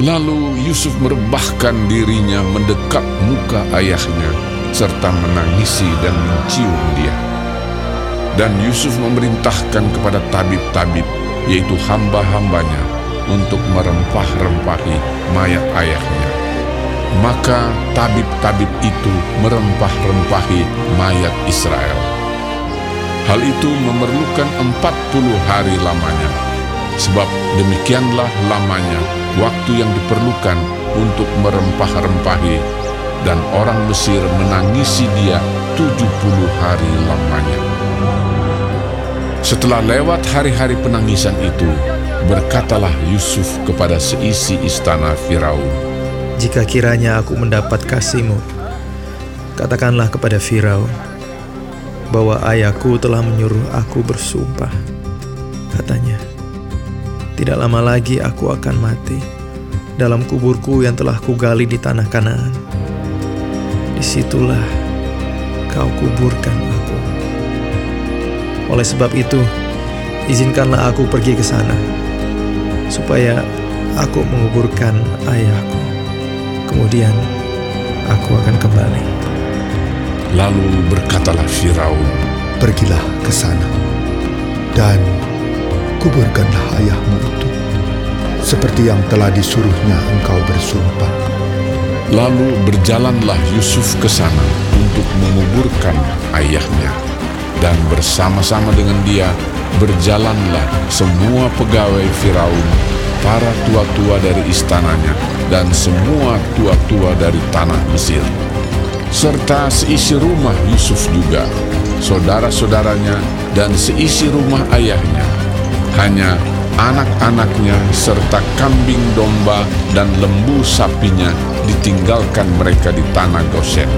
Lalu Yusuf merebahkan dirinya mendekat muka ayahnya serta menangisi dan mencium dia. Dan Yusuf memerintahkan kepada tabib-tabib, yaitu hamba-hambanya, untuk merempah-rempahi mayat ayahnya. Maka tabib-tabib itu merempah-rempahi mayat Israel. Hal itu memerlukan empat puluh hari lamanya, sebab demikianlah lamanya waktu yang diperlukan untuk merempah-rempahi dan orang Mesir menangisi dia tujuh puluh hari lamanya. Setelah lewat hari-hari penangisan itu, berkatalah Yusuf kepada seisi istana Firaun, Jika kiranya aku mendapat kasihmu, katakanlah kepada Firaun bahwa ayahku telah menyuruh aku bersumpah. Katanya, tidak lama lagi aku akan mati dalam kuburku yang telah kugali di tanah Kanaan. Di situlah kau kuburkan aku. Oleh sebab itu, izinkanlah aku pergi ke sana, supaya aku menguburkan ayahku. Kemudian aku akan kembali. Lalu berkatalah Firaun, Pergilah ke sana dan kuburkanlah ayahmu itu seperti yang telah disuruhnya engkau bersumpah. Lalu berjalanlah Yusuf ke sana untuk menguburkan ayahnya. Dan bersama-sama dengan dia berjalanlah semua pegawai Firaun, para tua-tua dari istananya, dan semua tua-tua dari tanah Mesir. Serta seisi rumah Yusuf juga, saudara-saudaranya, dan seisi rumah ayahnya. Hanya anak-anaknya serta kambing domba dan lembu sapinya ditinggalkan mereka di tanah Goshen.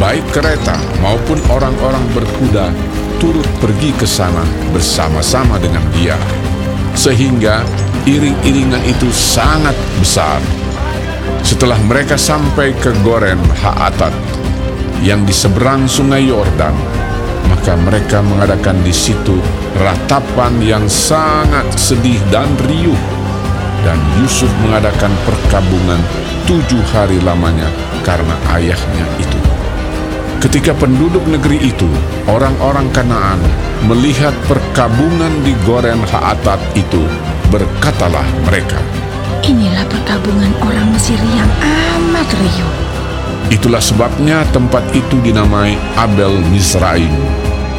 Baik kereta maupun orang-orang berkuda turut pergi ke sana bersama-sama dengan dia. Sehingga iring-iringan itu sangat besar. Setelah mereka sampai ke Goren Haatat yang di seberang sungai Yordan, maka mereka mengadakan di situ ratapan yang sangat sedih dan riuh. Dan Yusuf mengadakan perkabungan tujuh hari lamanya karena ayahnya itu. Ketika penduduk negeri itu, orang-orang Kanaan, melihat perkabungan di Goren Haatat itu, berkatalah mereka, Inilah perkabungan orang Mesir yang amat riuh. Itulah sebabnya tempat itu dinamai Abel Mizraim,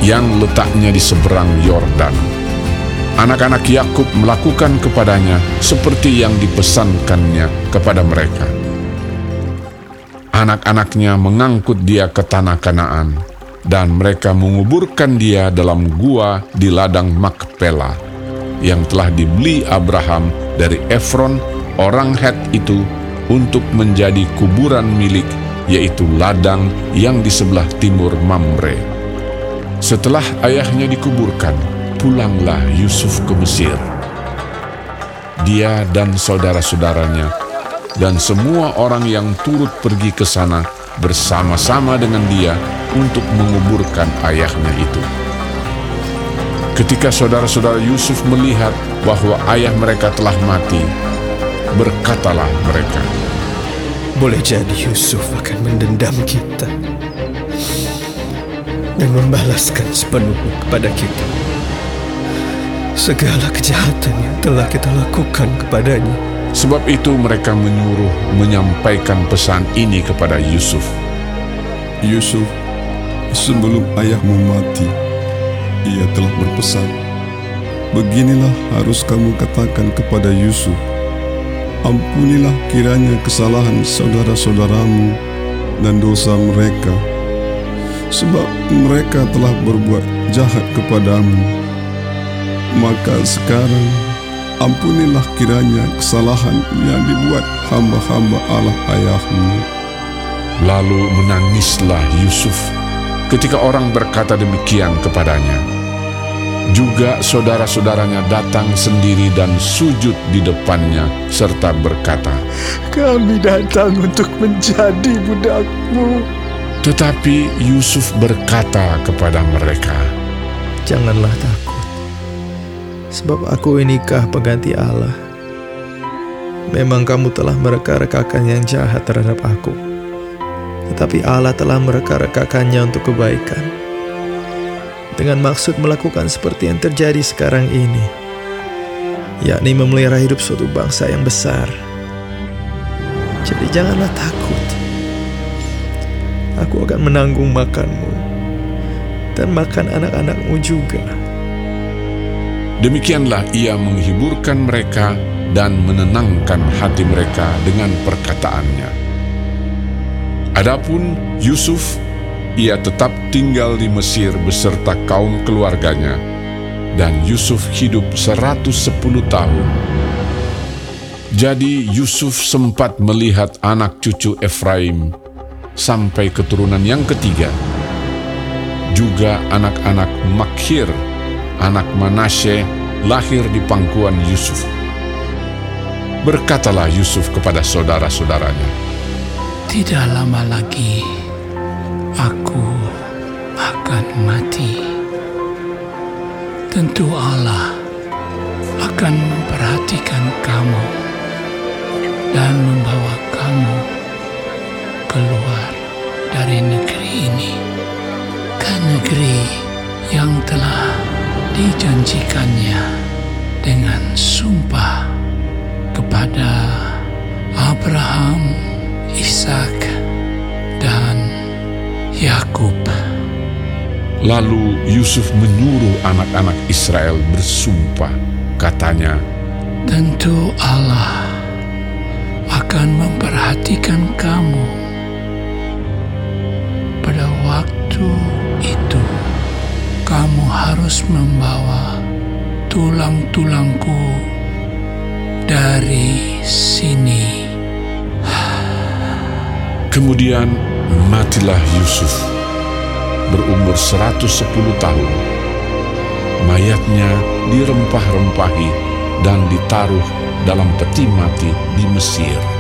yang letaknya di seberang Yordan. Anak-anak Yakub melakukan kepadanya seperti yang dipesankannya kepada mereka. Anak-anaknya mengangkut dia ke tanah Kanaan, dan mereka menguburkan dia dalam gua di ladang Makpela, yang telah dibeli Abraham dari Efron, orang Het itu, untuk menjadi kuburan milik, yaitu ladang yang di sebelah timur Mamre. Setelah ayahnya dikuburkan, pulanglah Yusuf ke Mesir. Dia dan saudara-saudaranya dan semua orang yang turut pergi ke sana bersama-sama dengan dia untuk menguburkan ayahnya itu. Ketika saudara-saudara Yusuf melihat bahwa ayah mereka telah mati, berkatalah mereka, Boleh jadi Yusuf akan mendendam kita dan membalaskan sepenuhnya kepada kita segala kejahatan yang telah kita lakukan kepadanya. Sebab itu mereka menyuruh menyampaikan pesan ini kepada Yusuf. Yusuf, sebelum ayahmu mati, ia telah berpesan, Beginilah harus kamu katakan kepada Yusuf, Ampunilah kiranya kesalahan saudara-saudaramu dan dosa mereka, sebab mereka telah berbuat jahat kepadamu. Maka sekarang, ampunilah kiranya kesalahan yang dibuat hamba-hamba Allah ayahmu. Lalu menangislah Yusuf ketika orang berkata demikian kepadanya. Juga saudara-saudaranya datang sendiri dan sujud di depannya serta berkata, Kami datang untuk menjadi budakmu. Tetapi Yusuf berkata kepada mereka, Janganlah takut, sebab aku inikah pengganti Allah. Memang kamu telah mereka-rekakan yang jahat terhadap aku. Tetapi Allah telah mereka-rekakannya untuk kebaikan. Dengan maksud melakukan seperti yang terjadi sekarang ini. Yakni memelihara hidup suatu bangsa yang besar. Jadi janganlah takut. Aku akan menanggung makanmu. Dan makan anak-anakmu juga. Demikianlah ia menghiburkan mereka dan menenangkan hati mereka dengan perkataannya. Adapun Yusuf, ia tetap tinggal di Mesir beserta kaum keluarganya, dan Yusuf hidup 110 tahun. Jadi Yusuf sempat melihat anak cucu Efraim sampai keturunan yang ketiga. Juga anak-anak Makhir, anak Manasye, lahir di pangkuan Yusuf. Berkatalah Yusuf kepada saudara-saudaranya, Tidak lama lagi aku akan mati. Tentu Allah akan memperhatikan kamu dan dengan sumpah kepada Abraham, Ishak, dan Yakub. Lalu Yusuf menyuruh anak-anak Israel bersumpah. Katanya, Tentu Allah akan memperhatikan kamu. Pada waktu itu, kamu harus membawa tulang-tulangku dari sini. Kemudian matilah Yusuf berumur 110 tahun. Mayatnya dirempah-rempahi dan ditaruh dalam peti mati di Mesir.